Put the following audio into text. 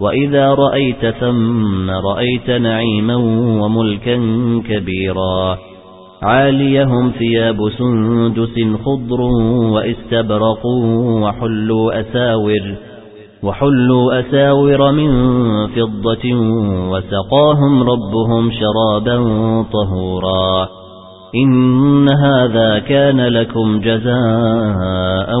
وإذا رأيت ثم رأيت نعيما وملكا كبيرا عاليهم ثياب سندس خضر واستبرقوا وحلوا أساور وحلوا أساور من فضة وسقاهم ربهم شرابا طهورا إن هذا كان لكم جزاء